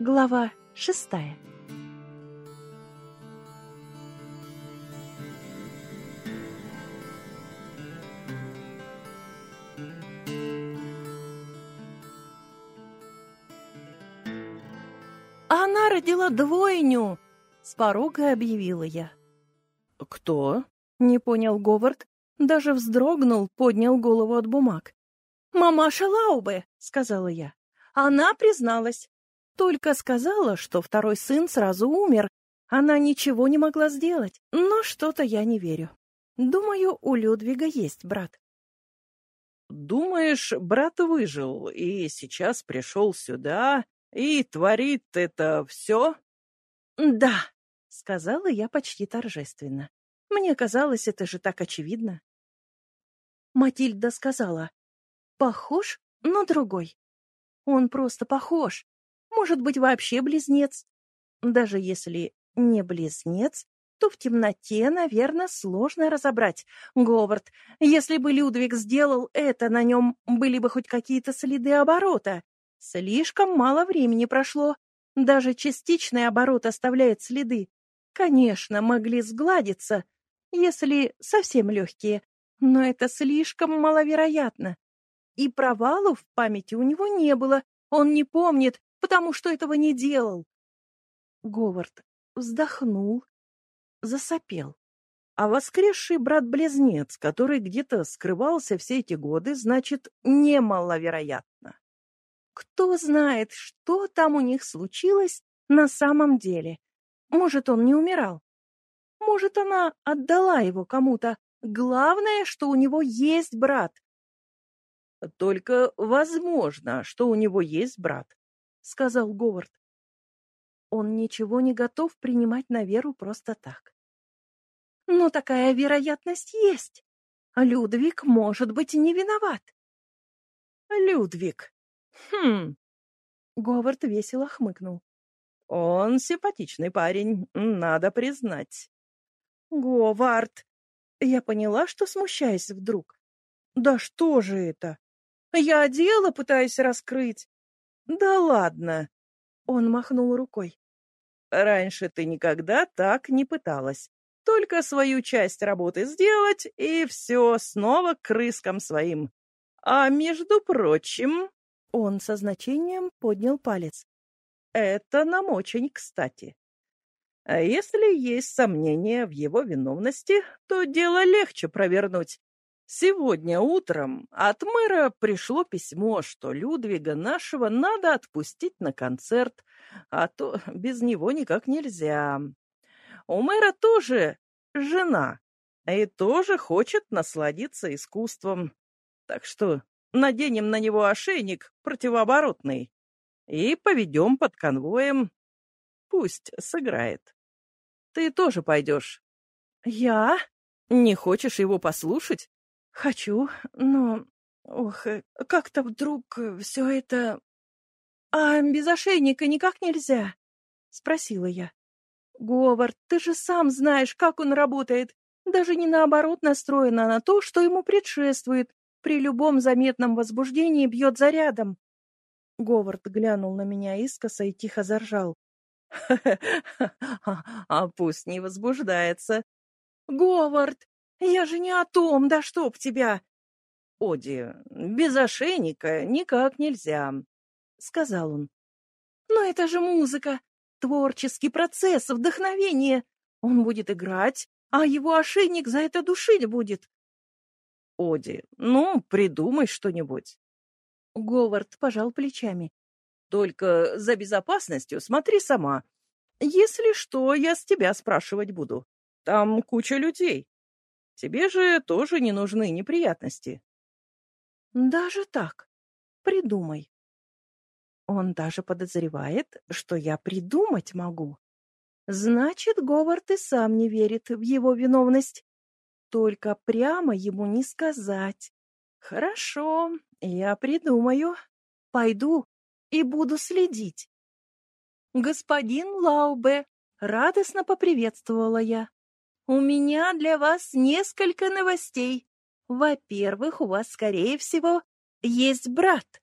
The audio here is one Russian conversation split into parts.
Глава шестая Она родила двойню, с порога объявила я. Кто? Не понял Говард, даже вздрогнул, поднял голову от бумаг. «Мамаша Лаубе», — сказала я. Она призналась. Только сказала, что второй сын сразу умер. Она ничего не могла сделать, но что-то я не верю. Думаю, у Людвига есть брат. Думаешь, брат выжил и сейчас пришел сюда и творит это все? Да, сказала я почти торжественно. Мне казалось, это же так очевидно. Матильда сказала, похож, но другой. Он просто похож. Может быть, вообще близнец. Даже если не близнец, то в темноте, наверное, сложно разобрать. Говард, если бы Людвиг сделал это, на нем были бы хоть какие-то следы оборота. Слишком мало времени прошло. Даже частичный оборот оставляет следы. Конечно, могли сгладиться, если совсем легкие, но это слишком маловероятно. И провалов в памяти у него не было, он не помнит, потому что этого не делал. Говард вздохнул, засопел. А воскресший брат-близнец, который где-то скрывался все эти годы, значит, немаловероятно. Кто знает, что там у них случилось на самом деле. Может, он не умирал. Может, она отдала его кому-то. Главное, что у него есть брат. Только возможно, что у него есть брат, сказал Говард. Он ничего не готов принимать на веру просто так. Но такая вероятность есть. Людвиг, может быть, не виноват. Людвиг. Хм. Говард весело хмыкнул. Он симпатичный парень, надо признать. Говард. Я поняла, что смущаюсь вдруг. Да что же это? Я дело пытаюсь раскрыть. Да ладно. Он махнул рукой. Раньше ты никогда так не пыталась. Только свою часть работы сделать, и все снова к крыскам своим. А между прочим... Он со значением поднял палец. Это нам очень кстати. А если есть сомнения в его виновности, то дело легче провернуть. Сегодня утром от мэра пришло письмо, что Людвига нашего надо отпустить на концерт, а то без него никак нельзя. У мэра тоже жена, и тоже хочет насладиться искусством. Так что наденем на него ошейник противооборотный и поведем под конвоем. Пусть сыграет. Ты тоже пойдешь. Я? Не хочешь его послушать? Хочу, но... Ох, э, как-то вдруг э, все это... А без ошейника никак нельзя? Спросила я. Говард, ты же сам знаешь, как он работает. Даже не наоборот настроена на то, что ему предшествует. При любом заметном возбуждении бьет зарядом. Говард глянул на меня искоса и тихо заржал. А пусть не возбуждается. Говард, я же не о том, да чтоб тебя. Оди, без ошейника никак нельзя, сказал он. Но это же музыка, творческий процесс, вдохновение. Он будет играть, а его ошейник за это душить будет. Оди, ну, придумай что-нибудь. Говард пожал плечами. Только за безопасностью смотри сама. Если что, я с тебя спрашивать буду. Там куча людей. Тебе же тоже не нужны неприятности. Даже так? Придумай. Он даже подозревает, что я придумать могу. Значит, Говард и сам не верит в его виновность. Только прямо ему не сказать. Хорошо, я придумаю. Пойду и буду следить. Господин Лаубе, радостно поприветствовала я. У меня для вас несколько новостей. Во-первых, у вас, скорее всего, есть брат.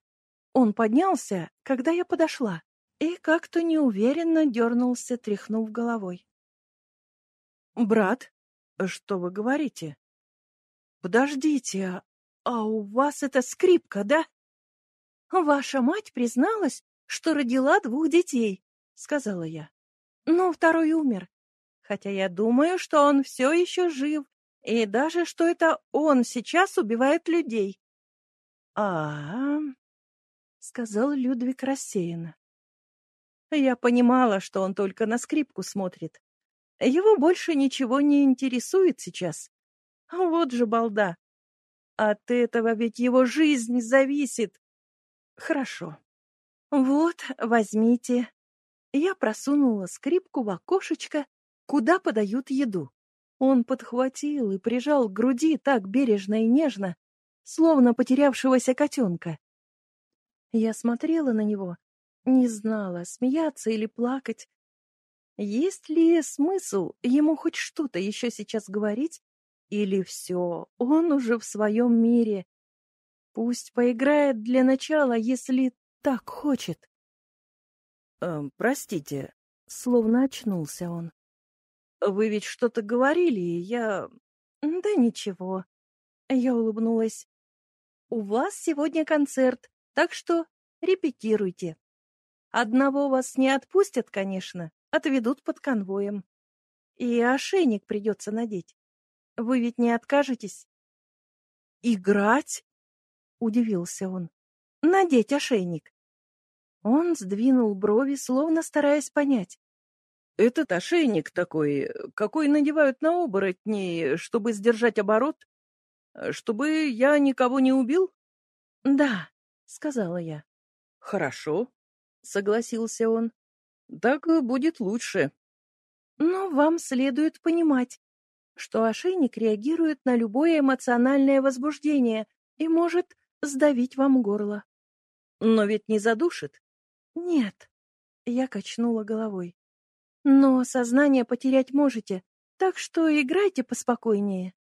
Он поднялся, когда я подошла. и как-то неуверенно дернулся, тряхнув головой. «Брат, что вы говорите?» «Подождите, а у вас это скрипка, да?» «Ваша мать призналась, что родила двух детей», — сказала я. «Но второй умер. Хотя я думаю, что он все еще жив, и даже что это он сейчас убивает людей». «А-а-а», сказал Людвиг рассеянно. Я понимала, что он только на скрипку смотрит. Его больше ничего не интересует сейчас. Вот же балда. От этого ведь его жизнь зависит. Хорошо. Вот, возьмите. Я просунула скрипку в окошечко, куда подают еду. Он подхватил и прижал к груди так бережно и нежно, словно потерявшегося котенка. Я смотрела на него, не знала, смеяться или плакать. Есть ли смысл ему хоть что-то еще сейчас говорить? Или все, он уже в своем мире? Пусть поиграет для начала, если так хочет. «Э, «Простите», — словно очнулся он. «Вы ведь что-то говорили, и я...» «Да ничего». Я улыбнулась. «У вас сегодня концерт, так что репетируйте». Одного вас не отпустят, конечно, отведут под конвоем. И ошейник придется надеть. Вы ведь не откажетесь? Играть? Удивился он. Надеть ошейник. Он сдвинул брови, словно стараясь понять. Этот ошейник такой, какой надевают на оборотни, чтобы сдержать оборот? Чтобы я никого не убил? Да, сказала я. Хорошо, — согласился он. «Так будет лучше». «Но вам следует понимать, что ошейник реагирует на любое эмоциональное возбуждение и может сдавить вам горло». «Но ведь не задушит?» «Нет», — я качнула головой. «Но сознание потерять можете, так что играйте поспокойнее».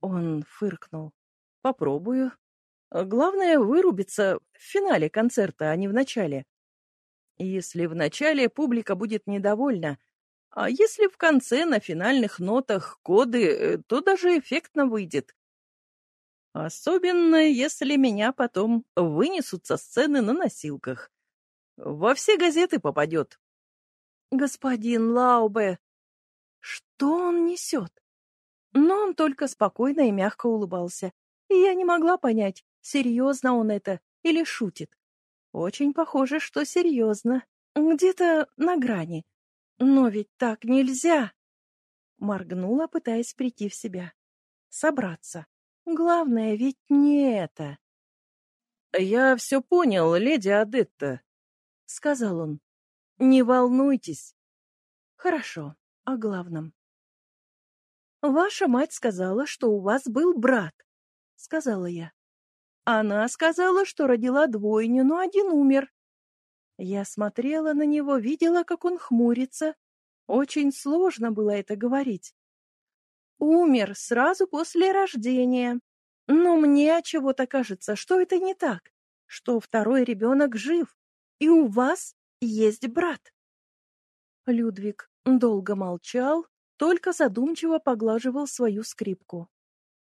Он фыркнул. «Попробую». Главное — вырубиться в финале концерта, а не в начале. Если в начале публика будет недовольна, а если в конце на финальных нотах коды, э, то даже эффектно выйдет. Особенно, если меня потом вынесут со сцены на носилках. Во все газеты попадет. Господин Лаубе, что он несет? Но он только спокойно и мягко улыбался, и я не могла понять, серьезно он это или шутит. Очень похоже, что серьезно. Где-то на грани. Но ведь так нельзя. Моргнула, пытаясь прийти в себя. Собраться. Главное ведь не это. «Я все понял, леди Адетта», — сказал он. «Не волнуйтесь». «Хорошо. О главном». «Ваша мать сказала, что у вас был брат», — сказала я. Она сказала, что родила двойню, но один умер. Я смотрела на него, видела, как он хмурится. Очень сложно было это говорить. Умер сразу после рождения. Но мне чего-то кажется, что это не так, что второй ребенок жив, и у вас есть брат. Людвиг долго молчал, только задумчиво поглаживал свою скрипку.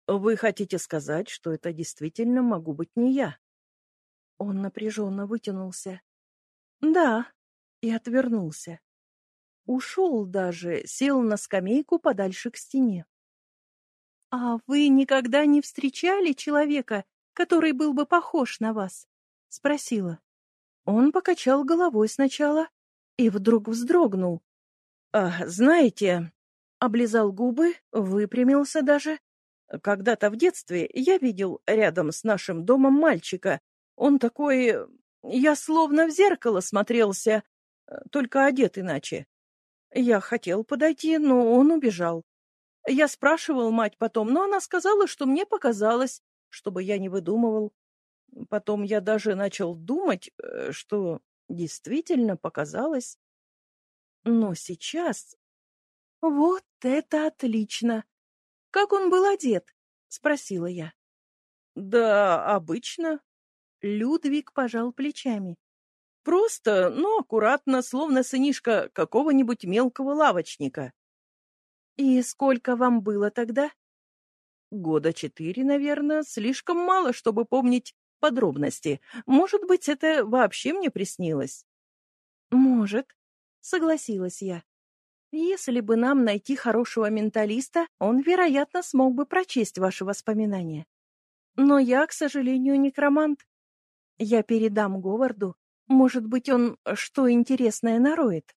Вы хотите сказать, что это действительно могу быть не я? Он напряженно вытянулся. Да, и отвернулся. Ушел даже, сел на скамейку подальше к стене. «А вы никогда не встречали человека, который был бы похож на вас?» — спросила. Он покачал головой сначала и вдруг вздрогнул. «А, знаете...» — облизал губы, выпрямился даже когда-то в детстве я видел рядом с нашим домом мальчика. Он такой... Я словно в зеркало смотрелся, только одет иначе. Я хотел подойти, но он убежал. Я спрашивал мать потом, но она сказала, что мне показалось, чтобы я не выдумывал. Потом я даже начал думать, э, что действительно показалось. Но сейчас... Вот это отлично! Как он был одет? спросила я. Да, обычно. Людвиг пожал плечами. Просто, но аккуратно, словно сынишка какого-нибудь мелкого лавочника. И сколько вам было тогда? Года четыре, наверное, слишком мало, чтобы помнить подробности. Может быть, это вообще мне приснилось? Может, согласилась я. Если бы нам найти хорошего менталиста, он, вероятно, смог бы прочесть ваши воспоминания. Но я, к сожалению, некромант. Я передам Говарду. Может быть, он что интересное нароет.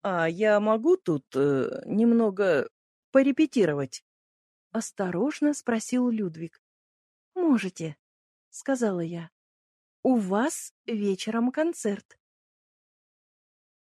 А я могу тут э, немного порепетировать? Осторожно спросил Людвиг. Можете, сказала я. У вас вечером концерт.